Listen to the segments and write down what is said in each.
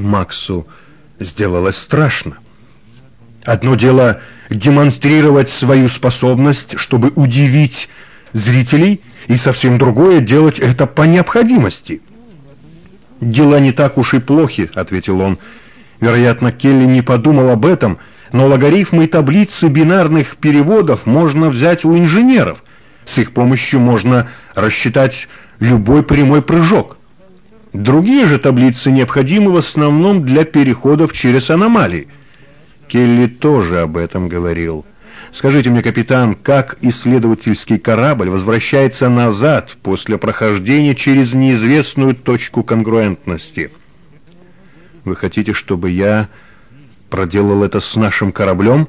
Максу сделалось страшно. Одно дело демонстрировать свою способность, чтобы удивить зрителей, и совсем другое делать это по необходимости. «Дела не так уж и плохи», — ответил он. Вероятно, Келли не подумал об этом, но логарифмы и таблицы бинарных переводов можно взять у инженеров. С их помощью можно рассчитать любой прямой прыжок. Другие же таблицы необходимы в основном для переходов через аномалии. Келли тоже об этом говорил. Скажите мне, капитан, как исследовательский корабль возвращается назад после прохождения через неизвестную точку конгруентности? Вы хотите, чтобы я проделал это с нашим кораблем?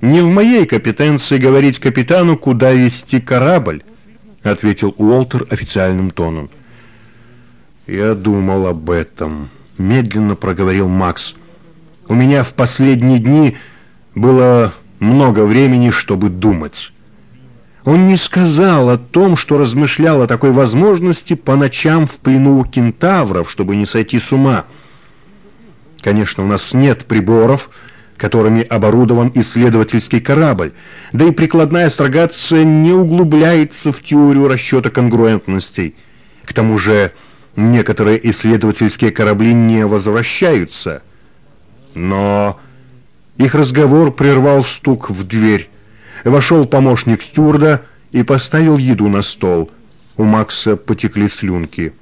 Не в моей компетенции говорить капитану, куда вести корабль, ответил Уолтер официальным тоном. Я думал об этом, медленно проговорил Макс. У меня в последние дни было много времени, чтобы думать. Он не сказал о том, что размышлял о такой возможности по ночам в плену у кентавров, чтобы не сойти с ума. Конечно, у нас нет приборов, которыми оборудован исследовательский корабль, да и прикладная астрогация не углубляется в теорию расчета конгруентностей. К тому же некоторые исследовательские корабли не возвращаются. Но их разговор прервал стук в дверь. Вошел помощник стюарда и поставил еду на стол. У Макса потекли слюнки.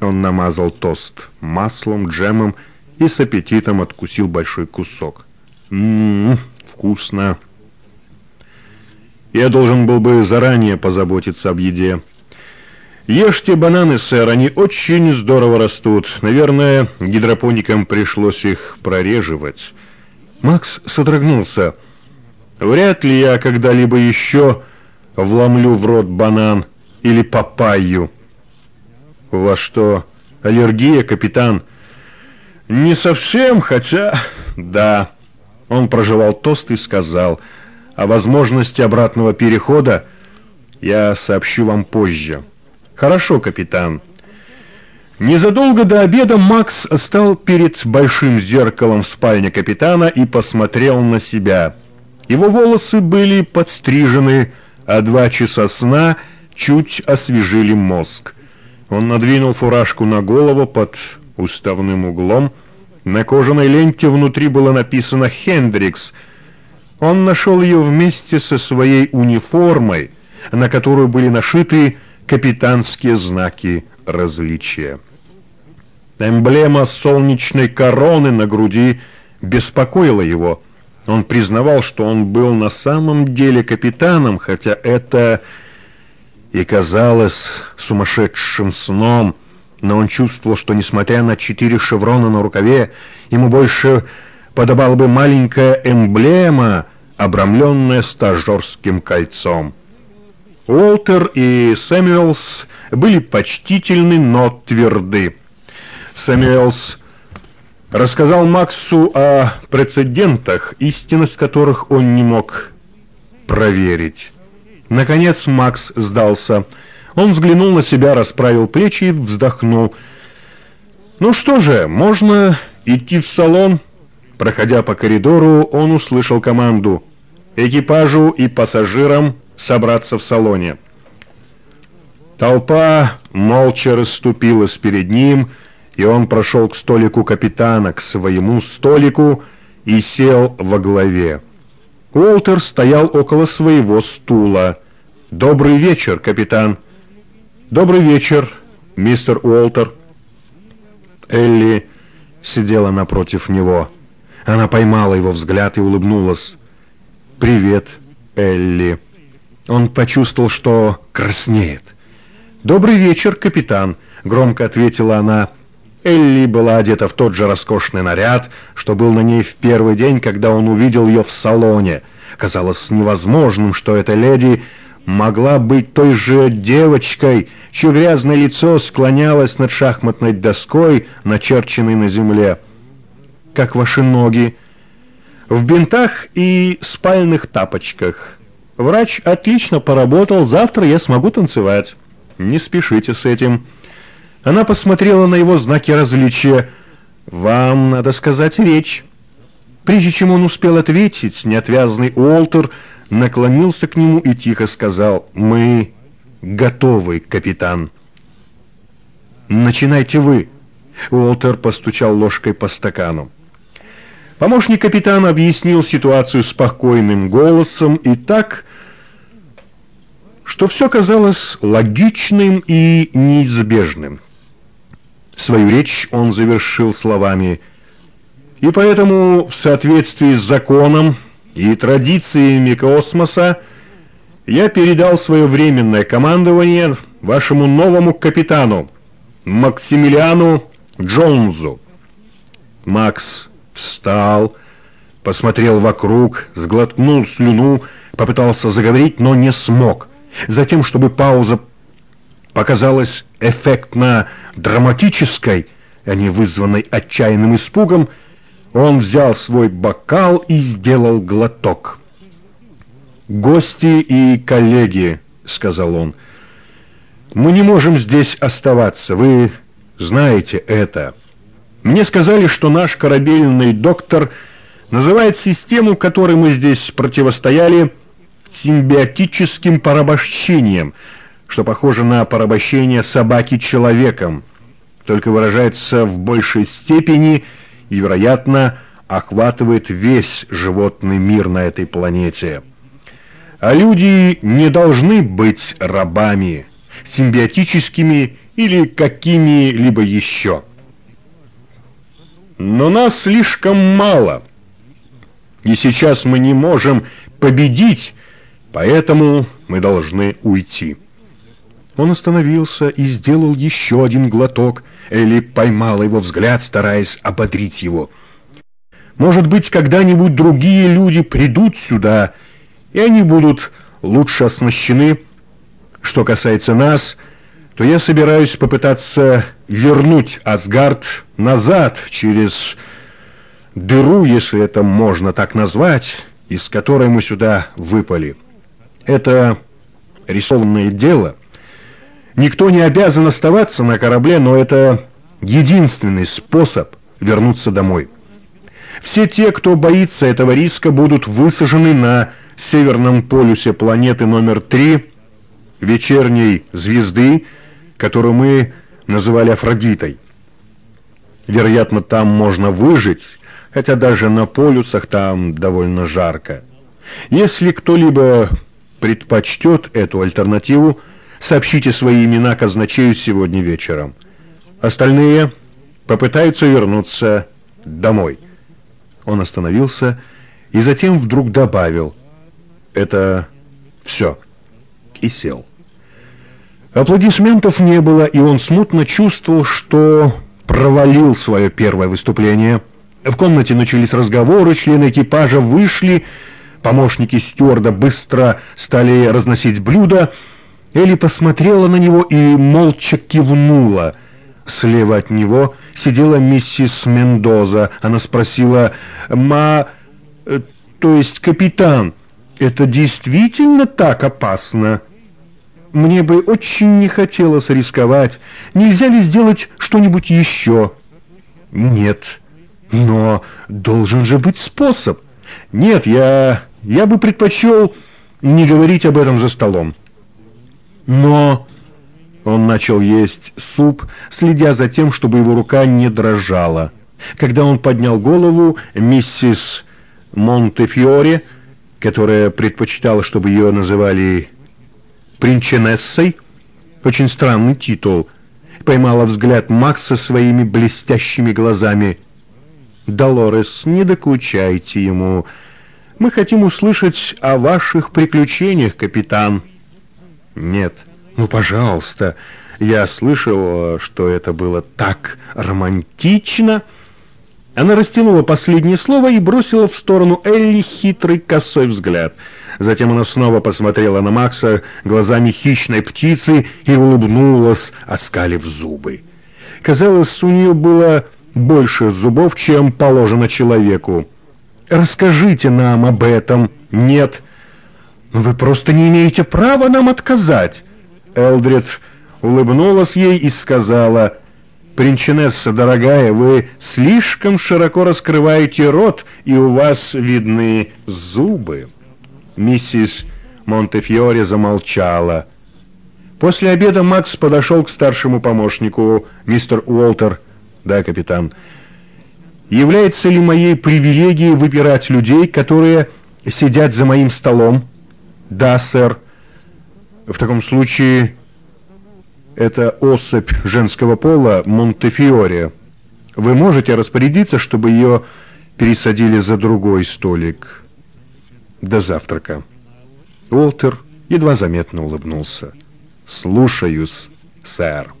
Он намазал тост маслом, джемом и с аппетитом откусил большой кусок. «Ммм, вкусно!» «Я должен был бы заранее позаботиться об еде». «Ешьте бананы, сэр, они очень здорово растут. Наверное, гидропоникам пришлось их прореживать». Макс содрогнулся. «Вряд ли я когда-либо еще вломлю в рот банан или папайю». «У вас что, аллергия, капитан?» «Не совсем, хотя...» «Да». Он прожевал тост и сказал, «О возможности обратного перехода я сообщу вам позже». «Хорошо, капитан». Незадолго до обеда Макс стал перед большим зеркалом в спальне капитана и посмотрел на себя. Его волосы были подстрижены, а два часа сна чуть освежили мозг. Он надвинул фуражку на голову под уставным углом. На кожаной ленте внутри было написано «Хендрикс». Он нашел ее вместе со своей униформой, на которую были нашиты капитанские знаки различия. Эмблема солнечной короны на груди беспокоила его. Он признавал, что он был на самом деле капитаном, хотя это и казалось сумасшедшим сном, но он чувствовал, что, несмотря на четыре шеврона на рукаве, ему больше подобала бы маленькая эмблема, обрамленная стажерским кольцом. Уолтер и Сэмюэлс были почтительны, но тверды. Сэмюэлс рассказал Максу о прецедентах, истинность которых он не мог проверить. Наконец Макс сдался. Он взглянул на себя, расправил плечи и вздохнул. «Ну что же, можно идти в салон?» Проходя по коридору, он услышал команду «Экипажу и пассажирам собраться в салоне». Толпа молча расступилась перед ним, и он прошел к столику капитана, к своему столику, и сел во главе. Уолтер стоял около своего стула. «Добрый вечер, капитан!» «Добрый вечер, мистер Уолтер!» Элли сидела напротив него. Она поймала его взгляд и улыбнулась. «Привет, Элли!» Он почувствовал, что краснеет. «Добрый вечер, капитан!» — громко ответила она. Элли была одета в тот же роскошный наряд, что был на ней в первый день, когда он увидел ее в салоне. Казалось невозможным, что эта леди могла быть той же девочкой, чье грязное лицо склонялось над шахматной доской, начерченной на земле. «Как ваши ноги?» «В бинтах и спальных тапочках. Врач отлично поработал, завтра я смогу танцевать. Не спешите с этим». Она посмотрела на его знаки различия. Вам надо сказать речь. Прежде чем он успел ответить, неотвязный Уолтер наклонился к нему и тихо сказал «Мы готовы, капитан». «Начинайте вы», — Уолтер постучал ложкой по стакану. Помощник капитана объяснил ситуацию спокойным голосом и так, что все казалось логичным и неизбежным. Свою речь он завершил словами «И поэтому в соответствии с законом и традициями космоса я передал свое временное командование вашему новому капитану Максимилиану Джонзу». Макс встал, посмотрел вокруг, сглотнул слюну, попытался заговорить, но не смог. Затем, чтобы пауза показалась эффектно драматической, а не вызванной отчаянным испугом, он взял свой бокал и сделал глоток. «Гости и коллеги», — сказал он, — «мы не можем здесь оставаться, вы знаете это». Мне сказали, что наш корабельный доктор называет систему, которой мы здесь противостояли, симбиотическим порабощением, что похоже на порабощение собаки человеком, только выражается в большей степени и, вероятно, охватывает весь животный мир на этой планете. А люди не должны быть рабами, симбиотическими или какими-либо еще. Но нас слишком мало, и сейчас мы не можем победить, поэтому мы должны уйти. Он остановился и сделал еще один глоток. Элли поймала его взгляд, стараясь ободрить его. «Может быть, когда-нибудь другие люди придут сюда, и они будут лучше оснащены. Что касается нас, то я собираюсь попытаться вернуть Асгард назад через дыру, если это можно так назвать, из которой мы сюда выпали. Это рисованное дело. Никто не обязан оставаться на корабле, но это единственный способ вернуться домой. Все те, кто боится этого риска, будут высажены на северном полюсе планеты номер 3, вечерней звезды, которую мы называли Афродитой. Вероятно, там можно выжить, хотя даже на полюсах там довольно жарко. Если кто-либо предпочтет эту альтернативу, сообщите свои имена казначею сегодня вечером. Остальные попытаются вернуться домой. Он остановился и затем вдруг добавил «Это все» и сел. Аплодисментов не было, и он смутно чувствовал, что провалил свое первое выступление. В комнате начались разговоры, члены экипажа вышли, помощники стюарда быстро стали разносить блюда. Элли посмотрела на него и молча кивнула. Слева от него сидела миссис Мендоза. Она спросила, «Ма, э, то есть капитан, это действительно так опасно?» Мне бы очень не хотелось рисковать. Нельзя ли сделать что-нибудь еще? Нет. Но должен же быть способ. Нет, я... я бы предпочел не говорить об этом за столом. Но... Он начал есть суп, следя за тем, чтобы его рука не дрожала. Когда он поднял голову, миссис Монтефиоре, которая предпочитала, чтобы ее называли принченессой, очень странный титул, поймала взгляд Макса своими блестящими глазами. «Долорес, не докучайте ему. Мы хотим услышать о ваших приключениях, капитан». «Нет, ну, пожалуйста, я слышал, что это было так романтично». Она растянула последнее слово и бросила в сторону Элли хитрый косой взгляд — Затем она снова посмотрела на Макса глазами хищной птицы и улыбнулась, оскалив зубы. Казалось, у нее было больше зубов, чем положено человеку. «Расскажите нам об этом». «Нет». «Вы просто не имеете права нам отказать». Элдрид улыбнулась ей и сказала, Принчинесса, дорогая, вы слишком широко раскрываете рот, и у вас видны зубы». Миссис Монтефьоре замолчала. После обеда Макс подошел к старшему помощнику, мистер Уолтер. «Да, капитан. Является ли моей привилегией выбирать людей, которые сидят за моим столом?» «Да, сэр. В таком случае это особь женского пола Монтефиоре. Вы можете распорядиться, чтобы ее пересадили за другой столик до завтрака. Уолтер едва заметно улыбнулся. «Слушаюсь, сэр».